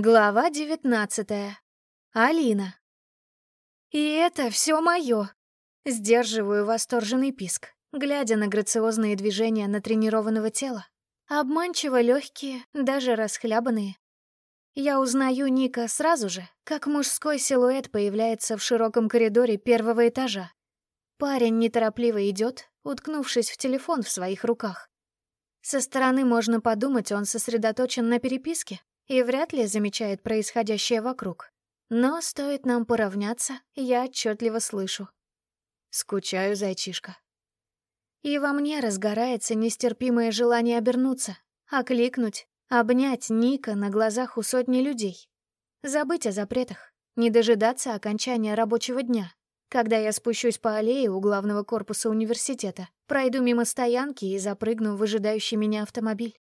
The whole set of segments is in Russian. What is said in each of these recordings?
Глава девятнадцатая. Алина. И это все мое. Сдерживаю восторженный писк, глядя на грациозные движения натренированного тела. Обманчиво легкие, даже расхлябанные. Я узнаю Ника сразу же, как мужской силуэт появляется в широком коридоре первого этажа. Парень неторопливо идет, уткнувшись в телефон в своих руках. Со стороны можно подумать, он сосредоточен на переписке, и вряд ли замечает происходящее вокруг. Но стоит нам поравняться, я отчетливо слышу. Скучаю, зайчишка. И во мне разгорается нестерпимое желание обернуться, окликнуть, обнять Ника на глазах у сотни людей. Забыть о запретах, не дожидаться окончания рабочего дня. Когда я спущусь по аллее у главного корпуса университета, пройду мимо стоянки и запрыгну в ожидающий меня автомобиль.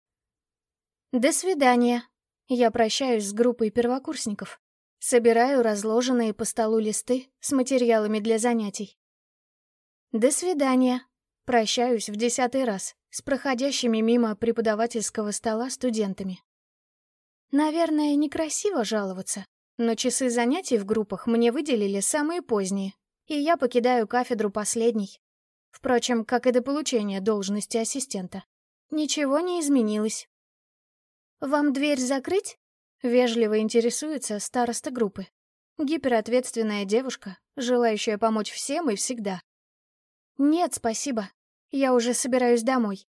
«До свидания», я прощаюсь с группой первокурсников. Собираю разложенные по столу листы с материалами для занятий. До свидания. Прощаюсь в десятый раз с проходящими мимо преподавательского стола студентами. Наверное, некрасиво жаловаться, но часы занятий в группах мне выделили самые поздние, и я покидаю кафедру последней. Впрочем, как и до получения должности ассистента. Ничего не изменилось. «Вам дверь закрыть?» — вежливо интересуется староста группы. Гиперответственная девушка, желающая помочь всем и всегда. «Нет, спасибо. Я уже собираюсь домой».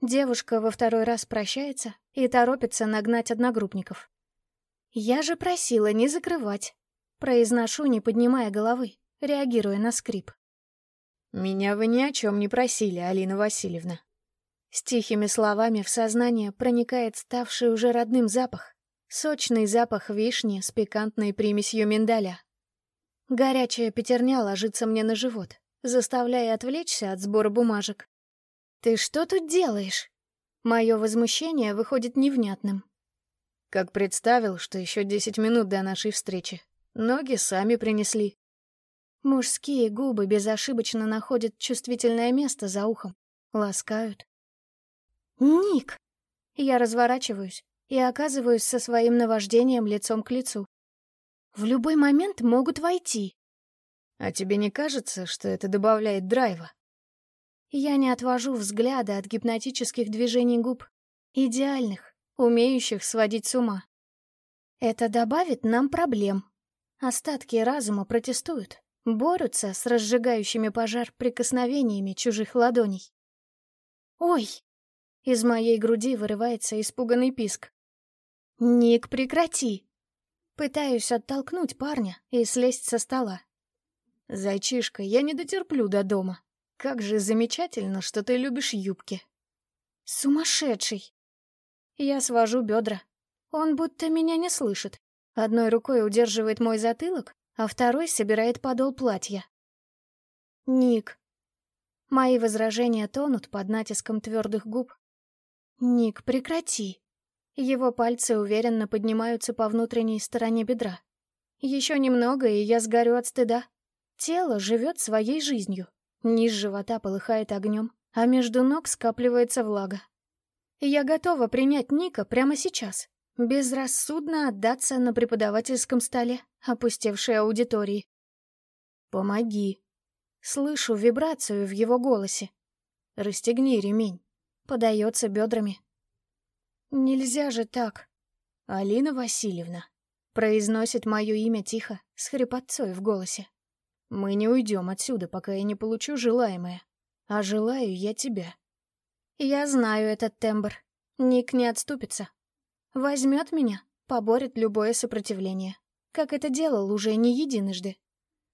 Девушка во второй раз прощается и торопится нагнать одногруппников. «Я же просила не закрывать», — произношу, не поднимая головы, реагируя на скрип. «Меня вы ни о чем не просили, Алина Васильевна», с тихими словами в сознание проникает ставший уже родным запах. Сочный запах вишни с пикантной примесью миндаля. Горячая пятерня ложится мне на живот, заставляя отвлечься от сбора бумажек. «Ты что тут делаешь?» Мое возмущение выходит невнятным. Как представил, что еще десять минут до нашей встречи. Ноги сами принесли. Мужские губы безошибочно находят чувствительное место за ухом, ласкают. «Ник!» Я разворачиваюсь и оказываюсь со своим наваждением лицом к лицу. В любой момент могут войти. А тебе не кажется, что это добавляет драйва? Я не отвожу взгляда от гипнотических движений губ, идеальных, умеющих сводить с ума. Это добавит нам проблем. Остатки разума протестуют, борются с разжигающими пожар прикосновениями чужих ладоней. «Ой!» Из моей груди вырывается испуганный писк. «Ник, прекрати!» Пытаюсь оттолкнуть парня и слезть со стола. «Зайчишка, я не дотерплю до дома. Как же замечательно, что ты любишь юбки!» «Сумасшедший!» Я свожу бедра. Он будто меня не слышит. Одной рукой удерживает мой затылок, а второй собирает подол платья. «Ник». Мои возражения тонут под натиском твердых губ, «Ник, прекрати!» Его пальцы уверенно поднимаются по внутренней стороне бедра. Еще немного, и я сгорю от стыда. Тело живет своей жизнью. Низ живота полыхает огнем, а между ног скапливается влага. Я готова принять Ника прямо сейчас, безрассудно отдаться на преподавательском столе, опустевшей аудитории. «Помоги!» Слышу вибрацию в его голосе. «Расстегни ремень» подается бедрами. «Нельзя же так!» «Алина Васильевна», — произносит мое имя тихо, с хрипотцой в голосе. «Мы не уйдем отсюда, пока я не получу желаемое. А желаю я тебя». Я знаю этот тембр. Ник не отступится. Возьмет меня, поборет любое сопротивление, как это делал уже не единожды.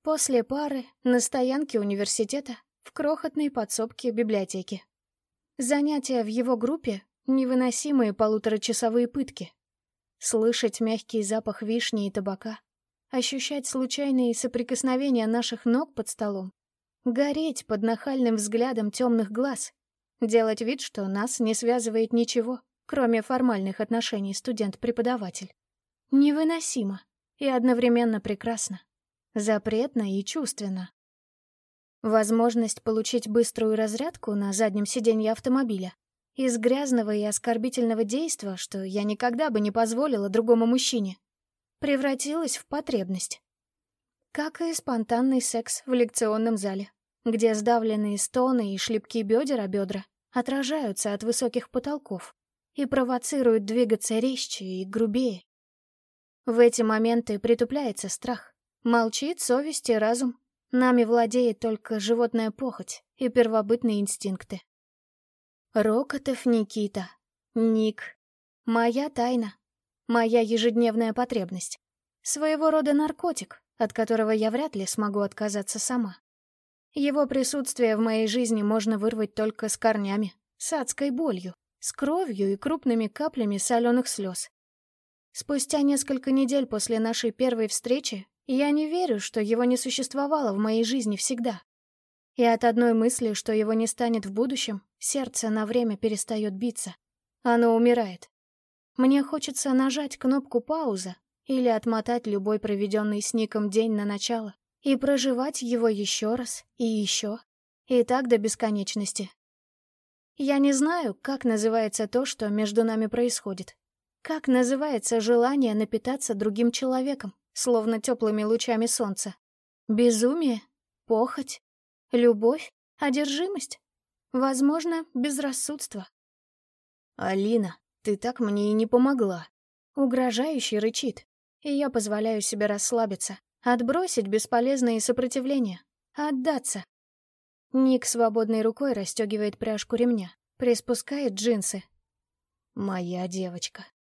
После пары, на стоянке университета, в крохотной подсобке библиотеки. Занятия в его группе — невыносимые полуторачасовые пытки. Слышать мягкий запах вишни и табака, ощущать случайные соприкосновения наших ног под столом, гореть под нахальным взглядом темных глаз, делать вид, что нас не связывает ничего, кроме формальных отношений студент-преподаватель. Невыносимо и одновременно прекрасно, запретно и чувственно. Возможность получить быструю разрядку на заднем сиденье автомобиля из грязного и оскорбительного действа, что я никогда бы не позволила другому мужчине, превратилась в потребность. Как и спонтанный секс в лекционном зале, где сдавленные стоны и шлепки бедер о бедра отражаются от высоких потолков и провоцируют двигаться резче и грубее. В эти моменты притупляется страх, молчит совесть и разум, нами владеет только животная похоть и первобытные инстинкты. Рокотов Никита. Ник. Моя тайна. Моя ежедневная потребность. Своего рода наркотик, от которого я вряд ли смогу отказаться сама. Его присутствие в моей жизни можно вырвать только с корнями, с адской болью, с кровью и крупными каплями соленых слез. Спустя несколько недель после нашей первой встречи я не верю, что его не существовало в моей жизни всегда. И от одной мысли, что его не станет в будущем, сердце на время перестает биться. Оно умирает. Мне хочется нажать кнопку «пауза» или отмотать любой проведенный с Ником день на начало и проживать его еще раз и еще, и так до бесконечности. Я не знаю, как называется то, что между нами происходит. Как называется желание напитаться другим человеком, словно теплыми лучами солнца? Безумие? Похоть? Любовь? Одержимость? Возможно, безрассудство. «Алина, ты так мне и не помогла», — угрожающе рычит, и я позволяю себе расслабиться, отбросить бесполезные сопротивления, отдаться. Ник свободной рукой расстегивает пряжку ремня, приспускает джинсы. «Моя девочка», —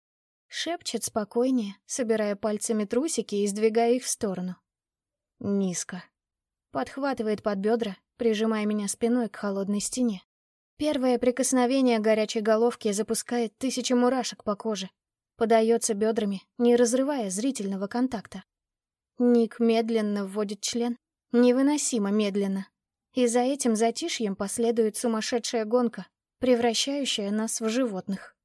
шепчет спокойнее, собирая пальцами трусики и сдвигая их в сторону. «Низко, Подхватывает под бедра, прижимая меня спиной к холодной стене. Первое прикосновение горячей головки запускает тысячи мурашек по коже. Подается бедрами, не разрывая зрительного контакта. Ник медленно вводит член, невыносимо медленно. И за этим затишьем последует сумасшедшая гонка, превращающая нас в животных.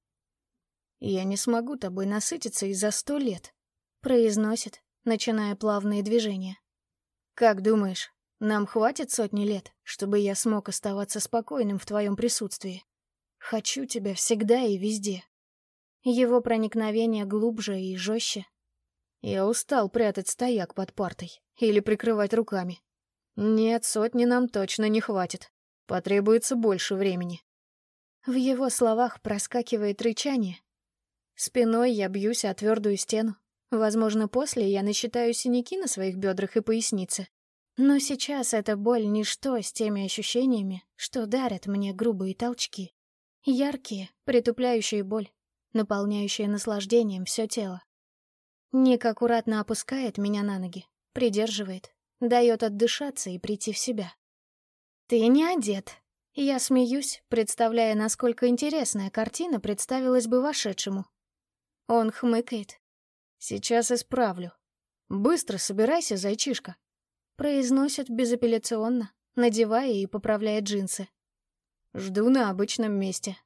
«Я не смогу тобой насытиться и за сто лет», — произносит, начиная плавные движения. «Как думаешь, нам хватит сотни лет, чтобы я смог оставаться спокойным в твоем присутствии? Хочу тебя всегда и везде». Его проникновение глубже и жестче. Я устал прятать стояк под партой или прикрывать руками. Нет, сотни нам точно не хватит. Потребуется больше времени. В его словах проскакивает рычание. Спиной я бьюсь о твердую стену, Возможно, после я насчитаю синяки на своих бедрах и пояснице. Но сейчас эта боль — ничто с теми ощущениями, что дарят мне грубые толчки. Яркие, притупляющие боль, наполняющие наслаждением все тело. Ник аккуратно опускает меня на ноги, придерживает, дает отдышаться и прийти в себя. «Ты не одет». Я смеюсь, представляя, насколько интересная картина представилась бы вошедшему. Он хмыкает, Сейчас исправлю. Быстро собирайся, зайчишка. Произносит безапелляционно, надевая и поправляя джинсы. Жду на обычном месте.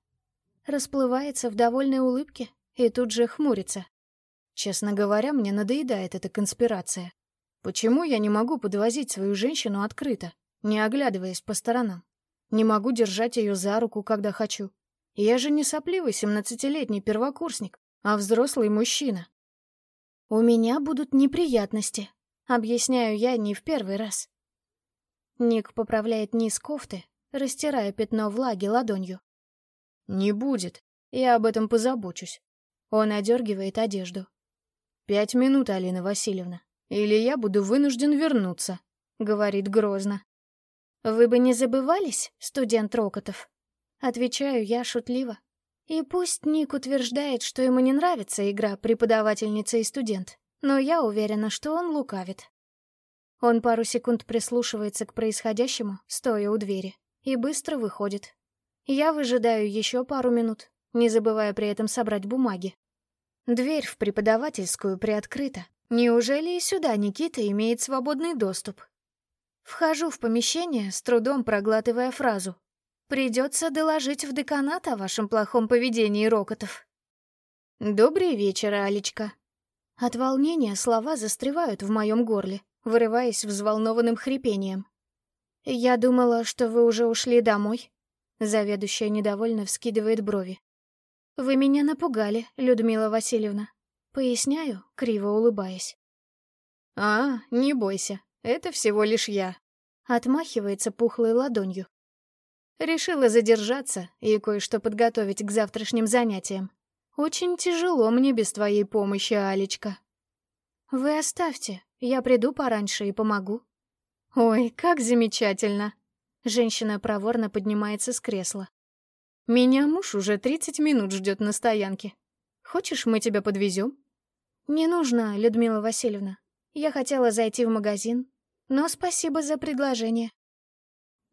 Расплывается в довольной улыбке и тут же хмурится. Честно говоря, мне надоедает эта конспирация. Почему я не могу подвозить свою женщину открыто, не оглядываясь по сторонам? Не могу держать ее за руку, когда хочу. Я же не сопливый семнадцатилетний первокурсник, а взрослый мужчина. «У меня будут неприятности», — объясняю я не в первый раз. Ник поправляет низ кофты, растирая пятно влаги ладонью. «Не будет. Я об этом позабочусь». Он одергивает одежду. «Пять минут, Алина Васильевна, или я буду вынужден вернуться», — говорит грозно. «Вы бы не забывались, студент Рокотов?» Отвечаю я шутливо. И пусть Ник утверждает, что ему не нравится игра преподавательница и студент, но я уверена, что он лукавит. Он пару секунд прислушивается к происходящему, стоя у двери, и быстро выходит. Я выжидаю еще пару минут, не забывая при этом собрать бумаги. Дверь в преподавательскую приоткрыта. Неужели и сюда Никита имеет свободный доступ? Вхожу в помещение, с трудом проглатывая фразу Придется доложить в деканат о вашем плохом поведении Рокотов. Добрый вечер, Алечка. От волнения слова застревают в моем горле, вырываясь взволнованным хрипением. Я думала, что вы уже ушли домой. Заведующая недовольно вскидывает брови. «Вы меня напугали, Людмила Васильевна». Поясняю, криво улыбаясь. «А, не бойся, это всего лишь я», — отмахивается пухлой ладонью. Решила задержаться и кое-что подготовить к завтрашним занятиям. Очень тяжело мне без твоей помощи, Алечка. Вы оставьте, я приду пораньше и помогу. Ой, как замечательно. Женщина проворно поднимается с кресла. Меня муж уже 30 минут ждет на стоянке. Хочешь, мы тебя подвезем? Не нужно, Людмила Васильевна. Я хотела зайти в магазин, но спасибо за предложение.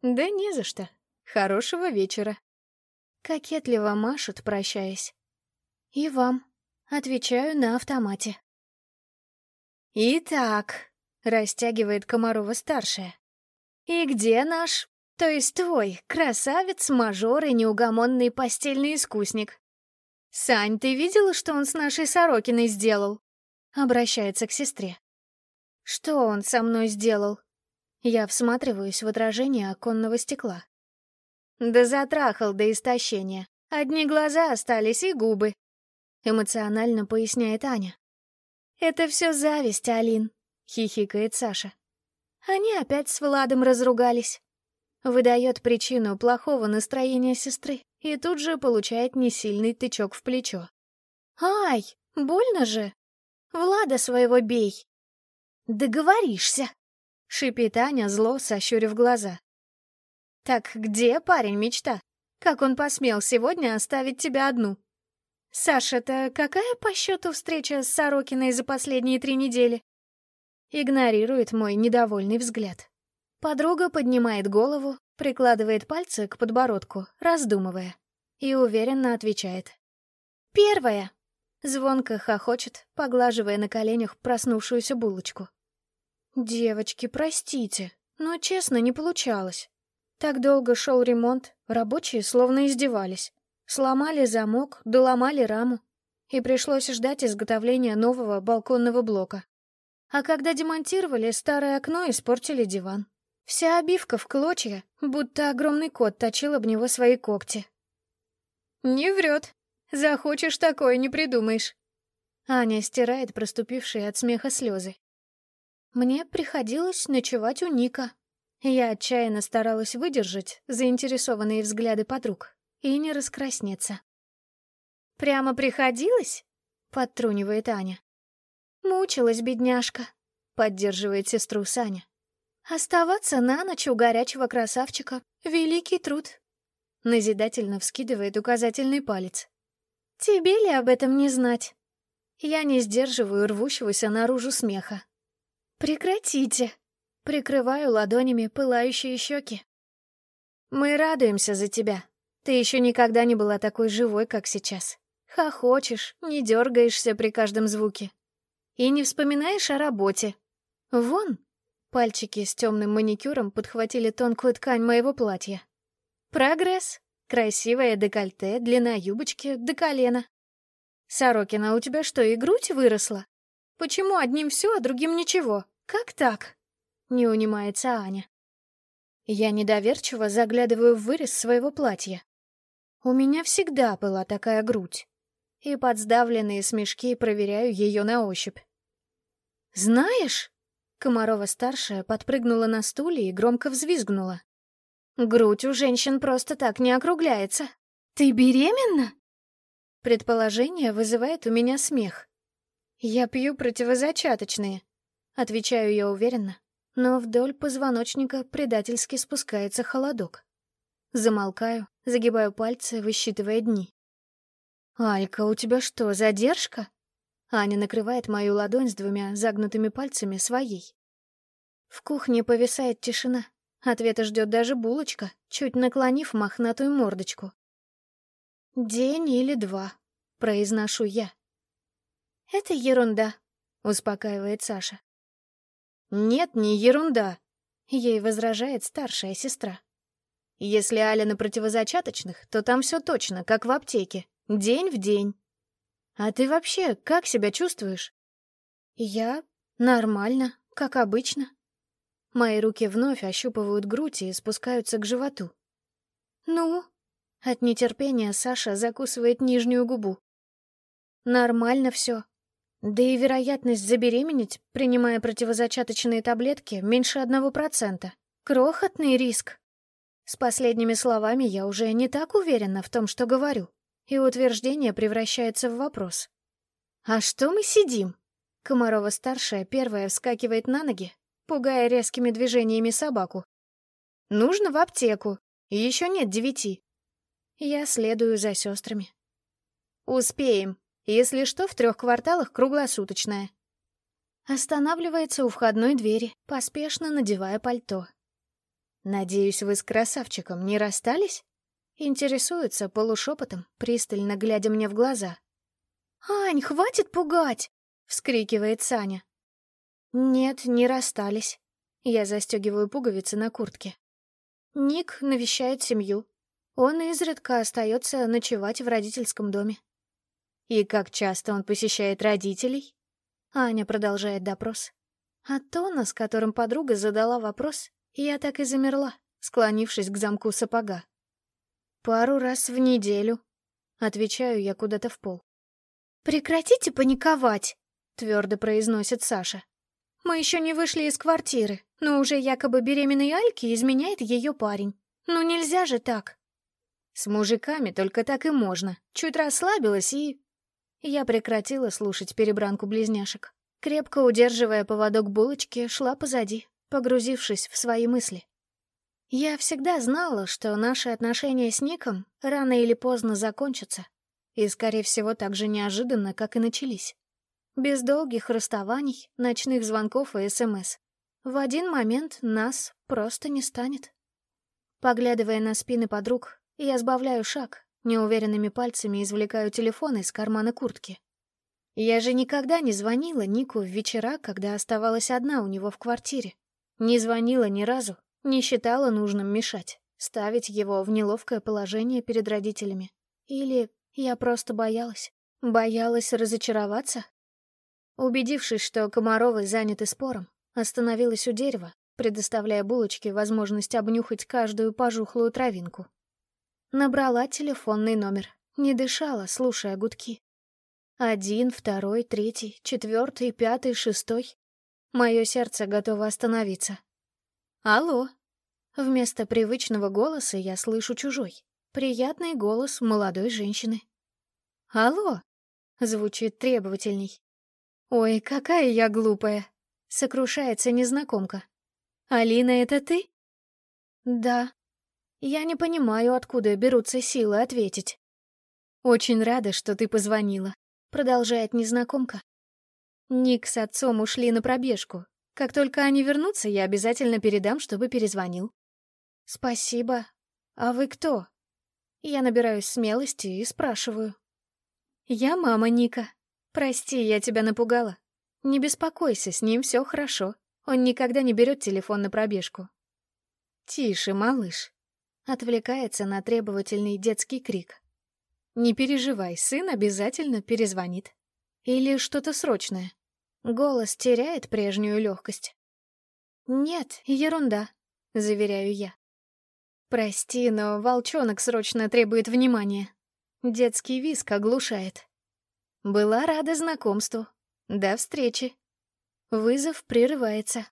Да не за что. Хорошего вечера. Кокетливо машут, прощаясь. И вам. Отвечаю на автомате. Итак, растягивает Комарова-старшая. И где наш, то есть твой, красавец, мажор и неугомонный постельный искусник? Сань, ты видела, что он с нашей Сорокиной сделал? Обращается к сестре. Что он со мной сделал? Я всматриваюсь в отражение оконного стекла. Да затрахал до истощения. Одни глаза остались и губы. Эмоционально поясняет Аня. Это все зависть, Алин, хихикает Саша. Они опять с Владом разругались. Выдает причину плохого настроения сестры и тут же получает несильный тычок в плечо. «Ай, больно же! Влада своего бей!» «Договоришься!» — шипит Аня, зло сощурив глаза. «Так где парень мечта? Как он посмел сегодня оставить тебя одну?» «Саша, это какая по счету встреча с Сорокиной за последние три недели?» Игнорирует мой недовольный взгляд. Подруга поднимает голову, прикладывает пальцы к подбородку, раздумывая, и уверенно отвечает. «Первая!» Звонко хохочет, поглаживая на коленях проснувшуюся булочку. «Девочки, простите, но честно не получалось. Так долго шел ремонт, рабочие словно издевались. Сломали замок, доломали раму. И пришлось ждать изготовления нового балконного блока. А когда демонтировали, старое окно испортили диван. Вся обивка в клочья, будто огромный кот точил об него свои когти. «Не врет. Захочешь такое, не придумаешь». Аня стирает проступившие от смеха слезы. Мне приходилось ночевать у Ника. Я отчаянно старалась выдержать заинтересованные взгляды подруг и не раскраснеться. «Прямо приходилось?» — подтрунивает Аня. «Мучилась бедняжка», — поддерживает сестру Саня. «Оставаться на ночь у горячего красавчика — великий труд», — назидательно вскидывает указательный палец. «Тебе ли об этом не знать?» Я не сдерживаю рвущегося наружу смеха. «Прекратите!» Прикрываю ладонями пылающие щеки. «Мы радуемся за тебя. Ты еще никогда не была такой живой, как сейчас. Хохочешь, не дергаешься при каждом звуке. И не вспоминаешь о работе. Вон!» Пальчики с темным маникюром подхватили тонкую ткань моего платья. «Прогресс. Красивое декольте, длина юбочки до колена. Сорокина, у тебя что, и грудь выросла? Почему одним все, а другим ничего? Как так?» Не унимается Аня. Я недоверчиво заглядываю в вырез своего платья. У меня всегда была такая грудь. И под сдавленные смешки проверяю ее на ощупь. «Знаешь?» Комарова-старшая подпрыгнула на стуле и громко взвизгнула. «Грудь у женщин просто так не округляется. Ты беременна?» Предположение вызывает у меня смех. «Я пью противозачаточные», — отвечаю я уверенно, но вдоль позвоночника предательски спускается холодок. Замолкаю, загибаю пальцы, высчитывая дни. «Алька, у тебя что, задержка?» Аня накрывает мою ладонь с двумя загнутыми пальцами своей. В кухне повисает тишина. Ответа ждет даже булочка, чуть наклонив мохнатую мордочку. «День или два», — произношу я. «Это ерунда», — успокаивает Саша. «Нет, не ерунда», — ей возражает старшая сестра. «Если Аля на противозачаточных, то там все точно, как в аптеке, день в день. А ты вообще как себя чувствуешь?» «Я нормально, как обычно». Мои руки вновь ощупывают грудь и спускаются к животу. «Ну, От нетерпения Саша закусывает нижнюю губу. Нормально все. Да и вероятность забеременеть, принимая противозачаточные таблетки, меньше одного процента. Крохотный риск. С последними словами я уже не так уверена в том, что говорю, и утверждение превращается в вопрос. «А что мы сидим?» Комарова-старшая первая вскакивает на ноги, пугая резкими движениями собаку. «Нужно в аптеку, еще нет девяти». Я следую за сестрами. «Успеем. Если что, в трех кварталах круглосуточная». Останавливается у входной двери, поспешно надевая пальто. «Надеюсь, вы с красавчиком не расстались?» Интересуется полушепотом, пристально глядя мне в глаза. «Ань, хватит пугать!» — вскрикивает Саня. «Нет, не расстались». Я застегиваю пуговицы на куртке. Ник навещает семью. Он изредка остается ночевать в родительском доме. И как часто он посещает родителей? Аня продолжает допрос. От тона, с которым подруга задала вопрос, я так и замерла, склонившись к замку сапога. «Пару раз в неделю», — отвечаю я куда-то в пол. «Прекратите паниковать», — твердо произносит Саша. «Мы еще не вышли из квартиры, но уже якобы беременной Альке изменяет ее парень. Ну нельзя же так!» С мужиками только так и можно. Чуть расслабилась и... Я прекратила слушать перебранку близняшек. Крепко удерживая поводок булочки, шла позади, погрузившись в свои мысли. Я всегда знала, что наши отношения с Ником рано или поздно закончатся. И, скорее всего, так же неожиданно, как и начались. Без долгих расставаний, ночных звонков и СМС. В один момент нас просто не станет. Поглядывая на спины подруг, я сбавляю шаг, неуверенными пальцами извлекаю телефон из кармана куртки. Я же никогда не звонила Нику в вечера, когда оставалась одна у него в квартире. Не звонила ни разу, не считала нужным мешать, ставить его в неловкое положение перед родителями. Или я просто боялась. Боялась разочароваться. Убедившись, что Комаровы заняты спором, остановилась у дерева, предоставляя булочке возможность обнюхать каждую пожухлую травинку. Набрала телефонный номер, не дышала, слушая гудки. Один, второй, третий, четвертый, пятый, шестой. Мое сердце готово остановиться. «Алло!» Вместо привычного голоса я слышу чужой. Приятный голос молодой женщины. «Алло!» — звучит требовательней. «Ой, какая я глупая!» — сокрушается незнакомка. «Алина, это ты?» «Да». Я не понимаю, откуда берутся силы ответить. «Очень рада, что ты позвонила», — продолжает незнакомка. Ник с отцом ушли на пробежку. Как только они вернутся, я обязательно передам, чтобы перезвонил. «Спасибо. А вы кто?» Я набираюсь смелости и спрашиваю. «Я мама Ника. Прости, я тебя напугала. Не беспокойся, с ним все хорошо. Он никогда не берет телефон на пробежку». «Тише, малыш», — отвлекается на требовательный детский крик. «Не переживай, сын обязательно перезвонит. Или что-то срочное». Голос теряет прежнюю легкость. «Нет, ерунда», — заверяю я. Прости, но волчонок срочно требует внимания. Детский виск оглушает. Была рада знакомству. До встречи. Вызов прерывается.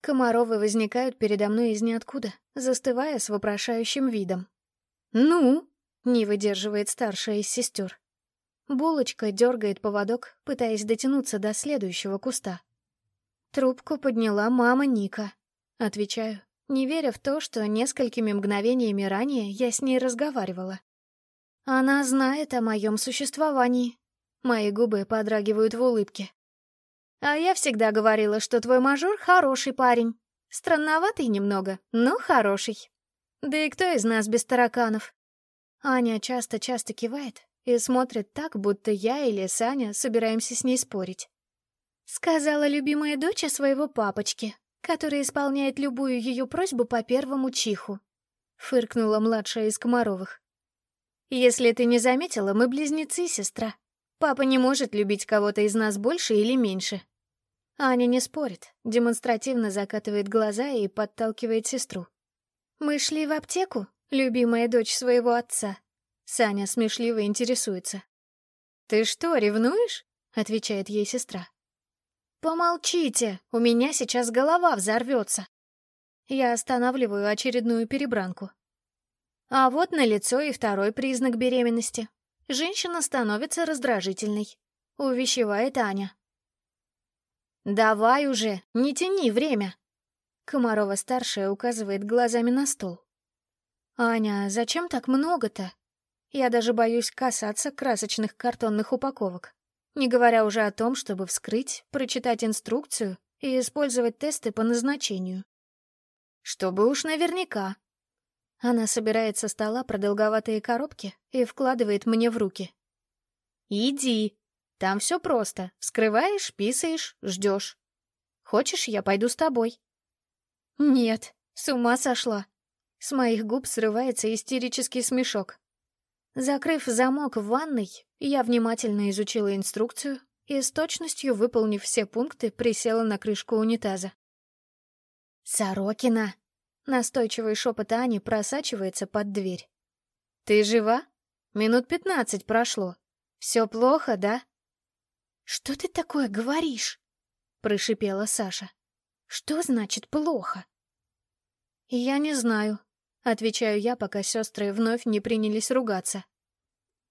Комаровы возникают передо мной из ниоткуда, застывая с вопрошающим видом. «Ну?» — не выдерживает старшая из сестер. Булочка дергает поводок, пытаясь дотянуться до следующего куста. Трубку подняла мама Ника. Отвечаю не веря в то, что несколькими мгновениями ранее я с ней разговаривала. Она знает о моем существовании. Мои губы подрагивают в улыбке. А я всегда говорила, что твой мажор хороший парень. Странноватый немного, но хороший. Да и кто из нас без тараканов? Аня часто-часто кивает и смотрит так, будто я или Саня собираемся с ней спорить. Сказала любимая дочь своего папочки, который исполняет любую ее просьбу по первому чиху», — фыркнула младшая из Комаровых. «Если ты не заметила, мы близнецы, сестра. Папа не может любить кого-то из нас больше или меньше». Аня не спорит, демонстративно закатывает глаза и подталкивает сестру. «Мы шли в аптеку. Любимая дочь своего отца. Саня смешливо интересуется. «Ты что, ревнуешь?» — отвечает ей сестра. «Помолчите, у меня сейчас голова взорвется». Я останавливаю очередную перебранку. А вот на лицо и второй признак беременности. Женщина становится раздражительной. Увещевает Аня. «Давай уже, не тяни время!» Комарова-старшая указывает глазами на стол. «Аня, зачем так много-то?» Я даже боюсь касаться красочных картонных упаковок. Не говоря уже о том, чтобы вскрыть, прочитать инструкцию и использовать тесты по назначению. Чтобы уж наверняка. Она собирает со стола продолговатые коробки и вкладывает мне в руки. «Иди. Там все просто. Вскрываешь, писаешь, ждешь. Хочешь, я пойду с тобой?» «Нет, с ума сошла». С моих губ срывается истерический смешок. Закрыв замок в ванной, я внимательно изучила инструкцию и с точностью, выполнив все пункты, присела на крышку унитаза. «Сорокина!» — настойчивый шепот Ани просачивается под дверь. «Ты жива? Минут пятнадцать прошло. Все плохо, да?» «Что ты такое говоришь?» — прошипела Саша. «Что значит плохо?» «Я не знаю», — отвечаю я, пока сестры вновь не принялись ругаться.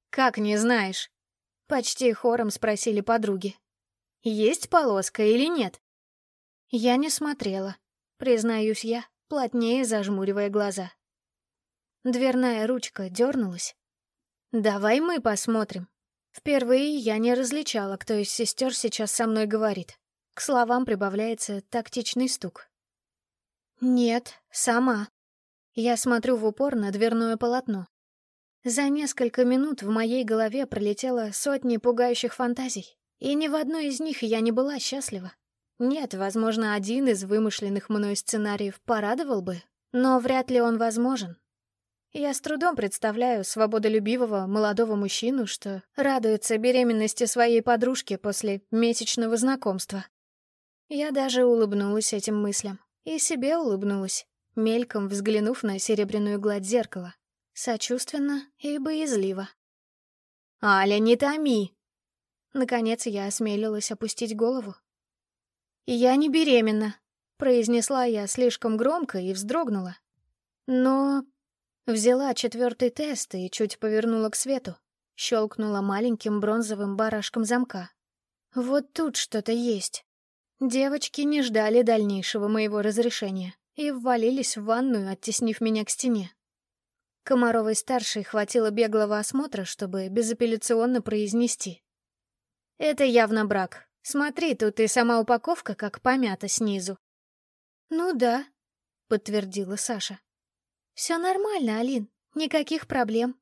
«Как не знаешь?» — почти хором спросили подруги. «Есть полоска или нет?» Я не смотрела, признаюсь я, плотнее зажмуривая глаза. Дверная ручка дернулась. «Давай мы посмотрим». Впервые я не различала, кто из сестер сейчас со мной говорит. К словам прибавляется тактичный стук. «Нет, сама», я смотрю в упор на дверное полотно. За несколько минут в моей голове пролетело сотни пугающих фантазий, и ни в одной из них я не была счастлива. Нет, возможно, один из вымышленных мной сценариев порадовал бы, но вряд ли он возможен. Я с трудом представляю свободолюбивого молодого мужчину, что радуется беременности своей подружки после месячного знакомства. Я даже улыбнулась этим мыслям. И себе улыбнулась мельком взглянув на серебряную гладь зеркала, сочувственно и боязливо. «Аля, не томи!» Наконец я осмелилась опустить голову. «Я не беременна», — произнесла я слишком громко и вздрогнула. Но взяла четвертый тест и чуть повернула к свету, щелкнула маленьким бронзовым барашком замка. Вот тут что-то есть. Девочки не ждали дальнейшего моего разрешения и ввалились в ванную, оттеснив меня к стене. Комаровой-старшей хватило беглого осмотра, чтобы безапелляционно произнести. «Это явно брак. Смотри, тут и сама упаковка как помята снизу». «Ну да», — подтвердила Саша. «Все нормально, Алин, никаких проблем».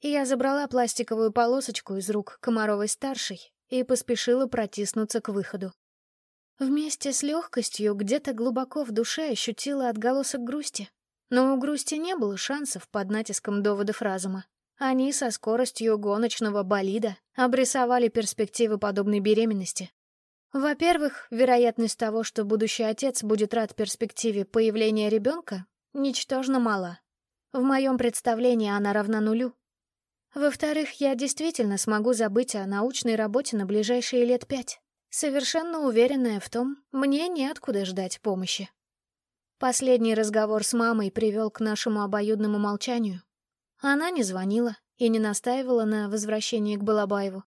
Я забрала пластиковую полосочку из рук Комаровой-старшей и поспешила протиснуться к выходу. Вместе с легкостью где-то глубоко в душе ощутила отголосок грусти. Но у грусти не было шансов под натиском доводов разума. Они со скоростью гоночного болида обрисовали перспективы подобной беременности. Во-первых, вероятность того, что будущий отец будет рад перспективе появления ребенка, ничтожно мала. В моем представлении она равна нулю. Во-вторых, я действительно смогу забыть о научной работе на ближайшие лет пять совершенно уверенная в том, мне неоткуда ждать помощи. Последний разговор с мамой привел к нашему обоюдному молчанию. Она не звонила и не настаивала на возвращении к Балабаеву.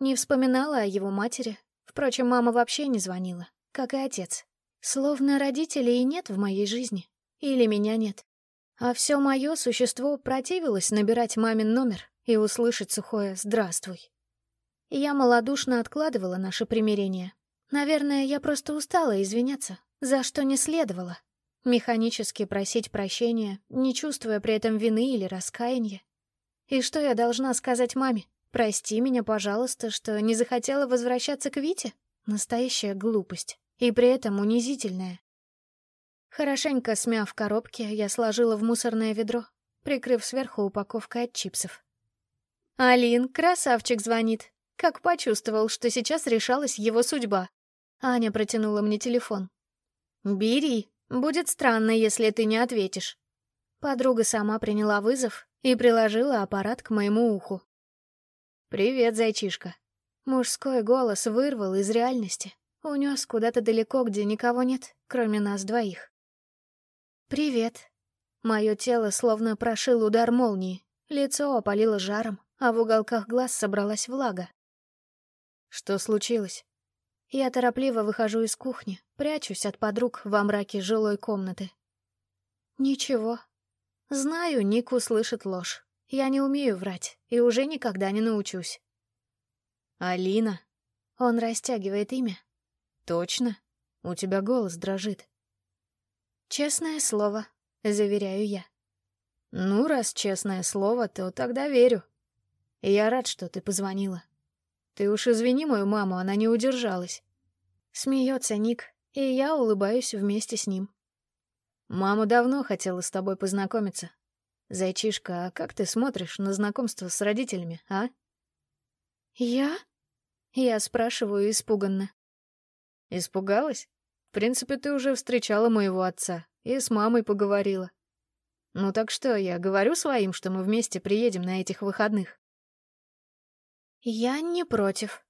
Не вспоминала о его матери. Впрочем, мама вообще не звонила, как и отец. Словно родителей и нет в моей жизни. Или меня нет. А все мое существо противилось набирать мамин номер и услышать сухое «Здравствуй». Я малодушно откладывала наше примирение. Наверное, я просто устала извиняться, за что не следовало. Механически просить прощения, не чувствуя при этом вины или раскаяния. И что я должна сказать маме? Прости меня, пожалуйста, что не захотела возвращаться к Вите? Настоящая глупость. И при этом унизительная. Хорошенько смяв коробки, я сложила в мусорное ведро, прикрыв сверху упаковкой от чипсов. «Алин, красавчик звонит. Как почувствовал, что сейчас решалась его судьба. Аня протянула мне телефон. «Бери. Будет странно, если ты не ответишь». Подруга сама приняла вызов и приложила аппарат к моему уху. «Привет, зайчишка». Мужской голос вырвал из реальности, унес куда-то далеко, где никого нет, кроме нас двоих. «Привет». Мое тело словно прошил удар молнии, лицо опалило жаром, а в уголках глаз собралась влага. «Что случилось?» Я торопливо выхожу из кухни, прячусь от подруг во мраке жилой комнаты. Ничего. Знаю, Ник услышит ложь. Я не умею врать и уже никогда не научусь. «Алина?» Он растягивает имя. «Точно? У тебя голос дрожит». «Честное слово», — заверяю я. «Ну, раз честное слово, то тогда верю. Я рад, что ты позвонила. Ты уж извини мою маму, она не удержалась». Смеется Ник, и я улыбаюсь вместе с ним. «Мама давно хотела с тобой познакомиться. Зайчишка, а как ты смотришь на знакомство с родителями, а?» «Я?» Я спрашиваю испуганно. «Испугалась? В принципе, ты уже встречала моего отца и с мамой поговорила. Ну так что, я говорю своим, что мы вместе приедем на этих выходных?» «Я не против.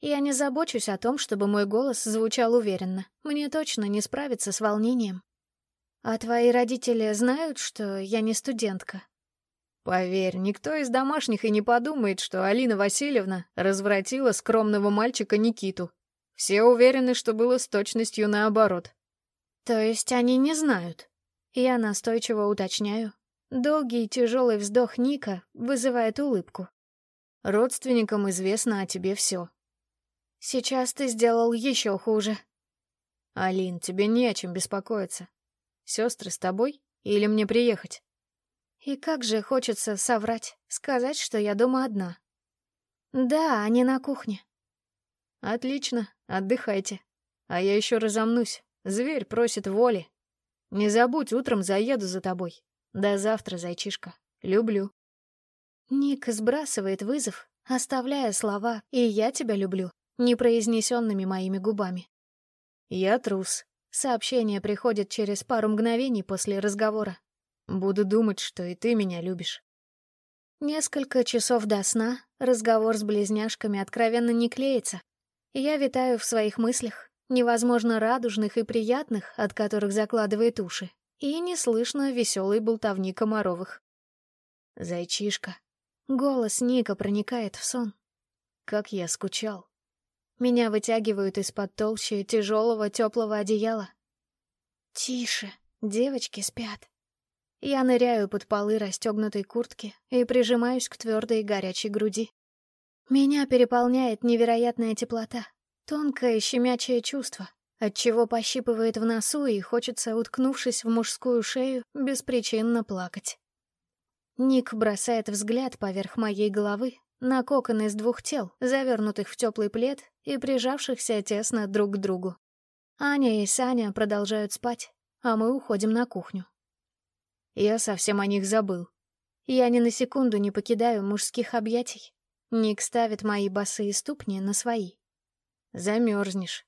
Я не забочусь о том, чтобы мой голос звучал уверенно. Мне точно не справиться с волнением. А твои родители знают, что я не студентка?» Поверь, никто из домашних и не подумает, что Алина Васильевна развратила скромного мальчика Никиту. Все уверены, что было с точностью наоборот. То есть они не знают? Я настойчиво уточняю. Долгий и тяжелый вздох Ника вызывает улыбку. Родственникам известно о тебе все. Сейчас ты сделал еще хуже. Алин, тебе не о чем беспокоиться. Сестры с тобой или мне приехать? И как же хочется соврать, сказать, что я дома одна. Да, они на кухне. Отлично, отдыхайте. А я еще разомнусь. Зверь просит воли. Не забудь, утром заеду за тобой. До завтра, зайчишка. Люблю. Ник сбрасывает вызов, оставляя слова «и я тебя люблю», непроизнесенными моими губами. Я трус. Сообщение приходит через пару мгновений после разговора. Буду думать, что и ты меня любишь. Несколько часов до сна разговор с близняшками откровенно не клеится. Я витаю в своих мыслях, невозможно радужных и приятных, от которых закладывает уши, и не слышно веселой болтовни Комаровых. «Зайчишка». Голос Ника проникает в сон. Как я скучал. Меня вытягивают из-под толщи тяжелого теплого одеяла. Тише, девочки спят. Я ныряю под полы расстегнутой куртки и прижимаюсь к твердой горячей груди. Меня переполняет невероятная теплота, тонкое щемячее чувство, отчего пощипывает в носу и хочется, уткнувшись в мужскую шею, беспричинно плакать. Ник бросает взгляд поверх моей головы на кокон из двух тел, завернутых в теплый плед и прижавшихся тесно друг к другу. Аня и Саня продолжают спать, а мы уходим на кухню. Я совсем о них забыл. Я ни на секунду не покидаю мужских объятий. Ник ставит мои босые ступни на свои. Замерзнешь.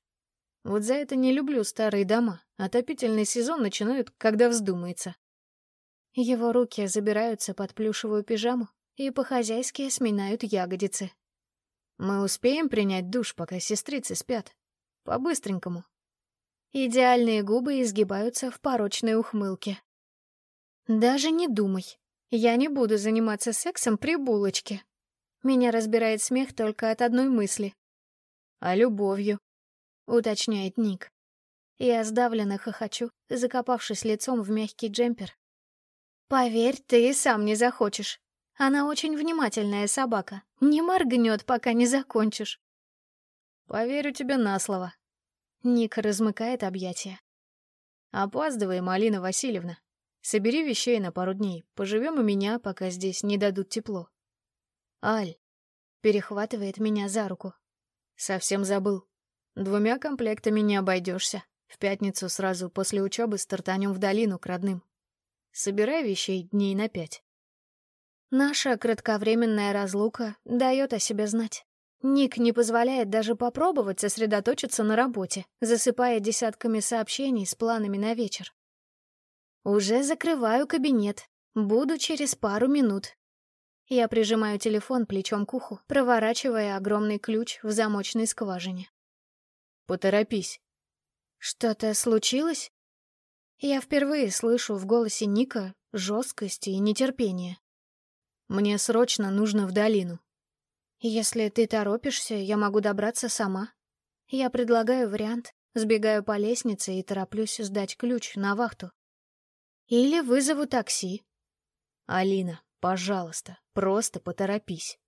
Вот за это не люблю старые дома. Отопительный сезон начинают, когда вздумается. Его руки забираются под плюшевую пижаму и по-хозяйски сминают ягодицы. Мы успеем принять душ, пока сестрицы спят. По-быстренькому. Идеальные губы изгибаются в порочной ухмылке. Даже не думай. Я не буду заниматься сексом при булочке. Меня разбирает смех только от одной мысли. А любовью? Уточняет Ник. Я сдавленно хохочу, закопавшись лицом в мягкий джемпер. Поверь, ты и сам не захочешь. Она очень внимательная собака. Не моргнет, пока не закончишь. Поверю тебе на слово. Ник размыкает объятия. Опаздываем, Алина Васильевна. Собери вещей на пару дней, поживем у меня, пока здесь не дадут тепло. Аль перехватывает меня за руку. Совсем забыл. Двумя комплектами не обойдешься. В пятницу сразу после учебы стартанем в долину к родным. Собирай вещей дней на пять. Наша кратковременная разлука дает о себе знать. Ник не позволяет даже попробовать сосредоточиться на работе, засыпая десятками сообщений с планами на вечер. Уже закрываю кабинет. Буду через пару минут. Я прижимаю телефон плечом к уху, проворачивая огромный ключ в замочной скважине. Поторопись. Что-то случилось? Я впервые слышу в голосе Ника жесткость и нетерпение. Мне срочно нужно в долину. Если ты торопишься, я могу добраться сама. Я предлагаю вариант, сбегаю по лестнице и тороплюсь сдать ключ на вахту. Или вызову такси. Алина, пожалуйста, просто поторопись.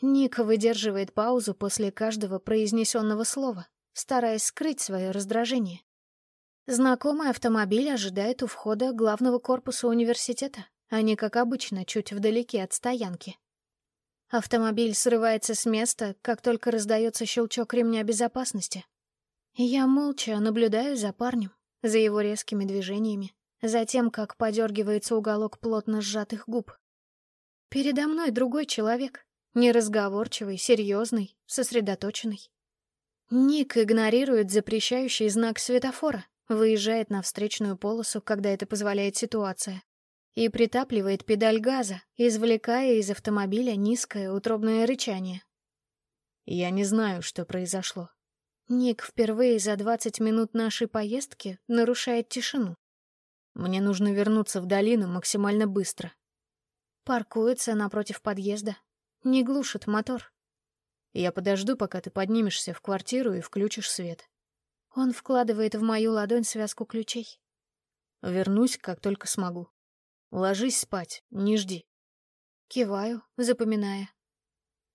Ник выдерживает паузу после каждого произнесенного слова, стараясь скрыть свое раздражение. Знакомый автомобиль ожидает у входа главного корпуса университета, а не, как обычно, чуть вдалеке от стоянки. Автомобиль срывается с места, как только раздается щелчок ремня безопасности. Я молча наблюдаю за парнем, за его резкими движениями, за тем, как подергивается уголок плотно сжатых губ. Передо мной другой человек, неразговорчивый, серьезный, сосредоточенный. Ник игнорирует запрещающий знак светофора, выезжает на встречную полосу, когда это позволяет ситуация, и притапливает педаль газа, извлекая из автомобиля низкое утробное рычание. Я не знаю, что произошло. Ник впервые за 20 минут нашей поездки нарушает тишину. Мне нужно вернуться в долину максимально быстро. Паркуется напротив подъезда. Не глушит мотор. Я подожду, пока ты поднимешься в квартиру и включишь свет. Он вкладывает в мою ладонь связку ключей. Вернусь, как только смогу. Ложись спать, не жди. Киваю, запоминая.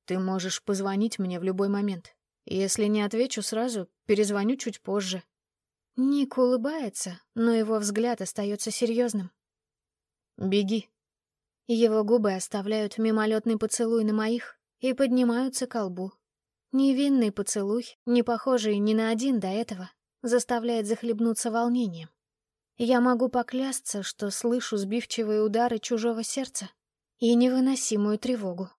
Ты можешь позвонить мне в любой момент. Если не отвечу сразу, перезвоню чуть позже. Ник улыбается, но его взгляд остается серьезным. «Беги». Его губы оставляют мимолетный поцелуй на моих и поднимаются к лбу. Невинный поцелуй, не похожий ни на один до этого, заставляет захлебнуться волнением. Я могу поклясться, что слышу сбивчивые удары чужого сердца и невыносимую тревогу.